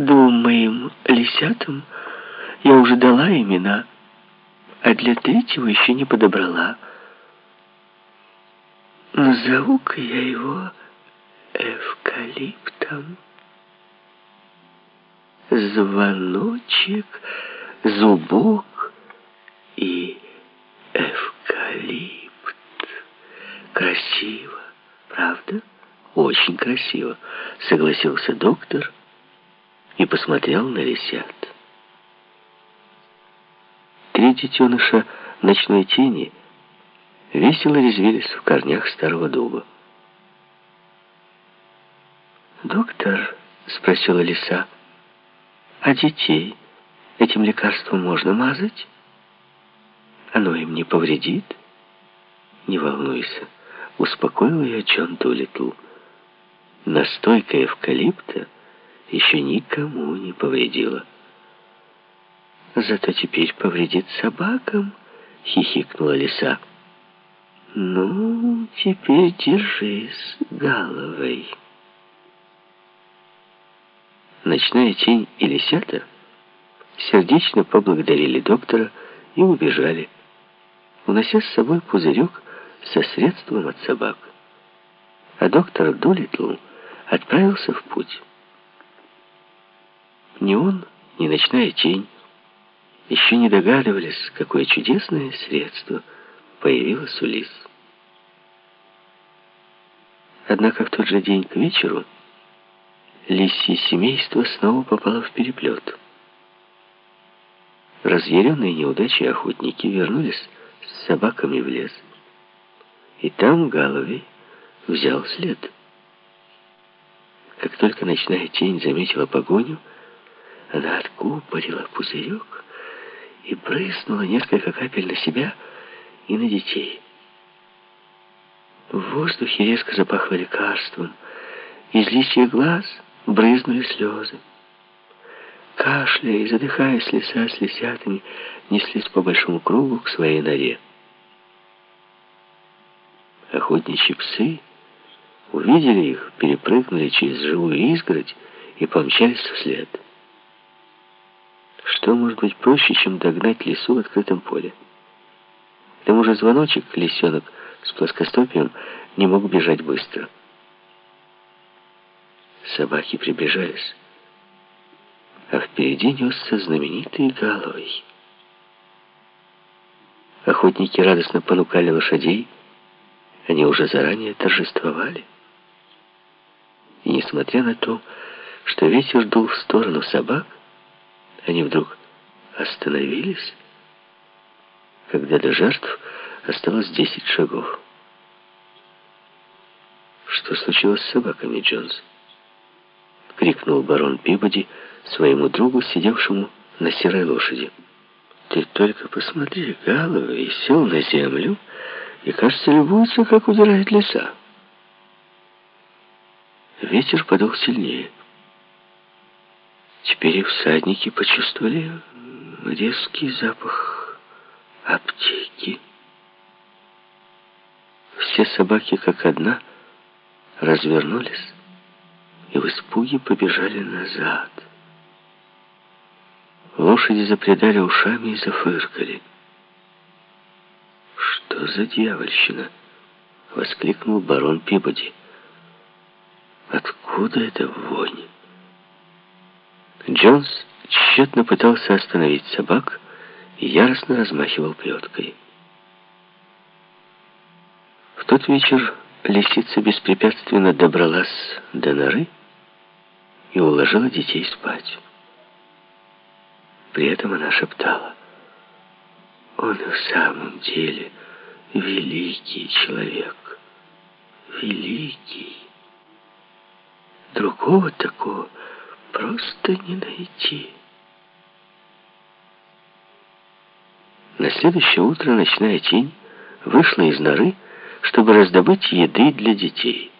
Двум моим лисятам я уже дала имена, а для третьего еще не подобрала. Назову-ка я его эвкалиптом. Звоночек, зубок и эвкалипт. Красиво, правда? Очень красиво, согласился доктор и посмотрел на лисят. Три детеныша ночной тени весело резвились в корнях старого дуба. «Доктор?» — спросила лиса. «А детей этим лекарством можно мазать? Оно им не повредит?» «Не волнуйся», — успокоил ее Джон Дулитл. «Настойка эвкалипта еще никому не повредила». «Зато теперь повредит собакам», — хихикнула лиса. «Ну, теперь держись, головой». Ночная тень и лисята сердечно поблагодарили доктора и убежали, унося с собой пузырек со средством от собак. А доктор Долитл отправился в путь. Ни он, ни ночная тень еще не догадывались, какое чудесное средство появилось у лис. Однако в тот же день к вечеру лисье семейство снова попало в переплет. Разъяренные неудачи охотники вернулись с собаками в лес. И там Галовей взял след. Как только ночная тень заметила погоню, она откупорила пузырек и прыснула несколько капель на себя и на детей. В воздухе резко запахло лекарством. Из лисьих глаз брызнули слезы. Кашляя и задыхаясь, лиса с лисятами неслись по большому кругу к своей норе. Охотничьи псы увидели их, перепрыгнули через живую изгородь и помчались вслед. Что может быть проще, чем догнать лису в открытом поле? К тому же звоночек, лисенок с плоскостопием, не мог бежать быстро. Собаки приближались, а впереди несся знаменитый Галой. Охотники радостно понукали лошадей, они уже заранее торжествовали. И несмотря на то, что ветер дул в сторону собак, они вдруг остановились, когда до жертв осталось десять шагов. «Что случилось с собаками, Джонс?» — крикнул барон Пибоди своему другу, сидевшему на серой лошади. «Ты только посмотри, Галловый сел на землю и, кажется, любуется, как удирает леса». Ветер подул сильнее. Теперь и всадники почувствовали резкий запах аптеки. Все собаки, как одна, развернулись и в испуге побежали назад. Лошади запредали ушами и зафыркали. «Что за дьявольщина?» — воскликнул барон Пибоди. «Откуда эта вонь?» Джонс тщетно пытался остановить собак и яростно размахивал плеткой. В тот вечер лисица беспрепятственно добралась до норы и уложила детей спать. При этом она шептала, «Он и в самом деле великий человек, великий. Другого такого просто не найти». На следующее утро ночная тень вышла из норы, чтобы раздобыть еды для детей.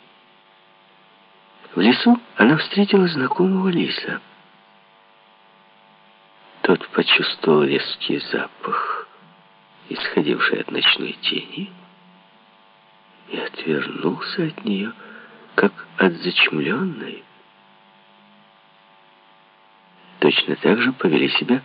В лесу она встретила знакомого лиса. Тот почувствовал резкий запах, исходивший от ночной тени, и отвернулся от нее, как от зачумленной. Точно так же повели себя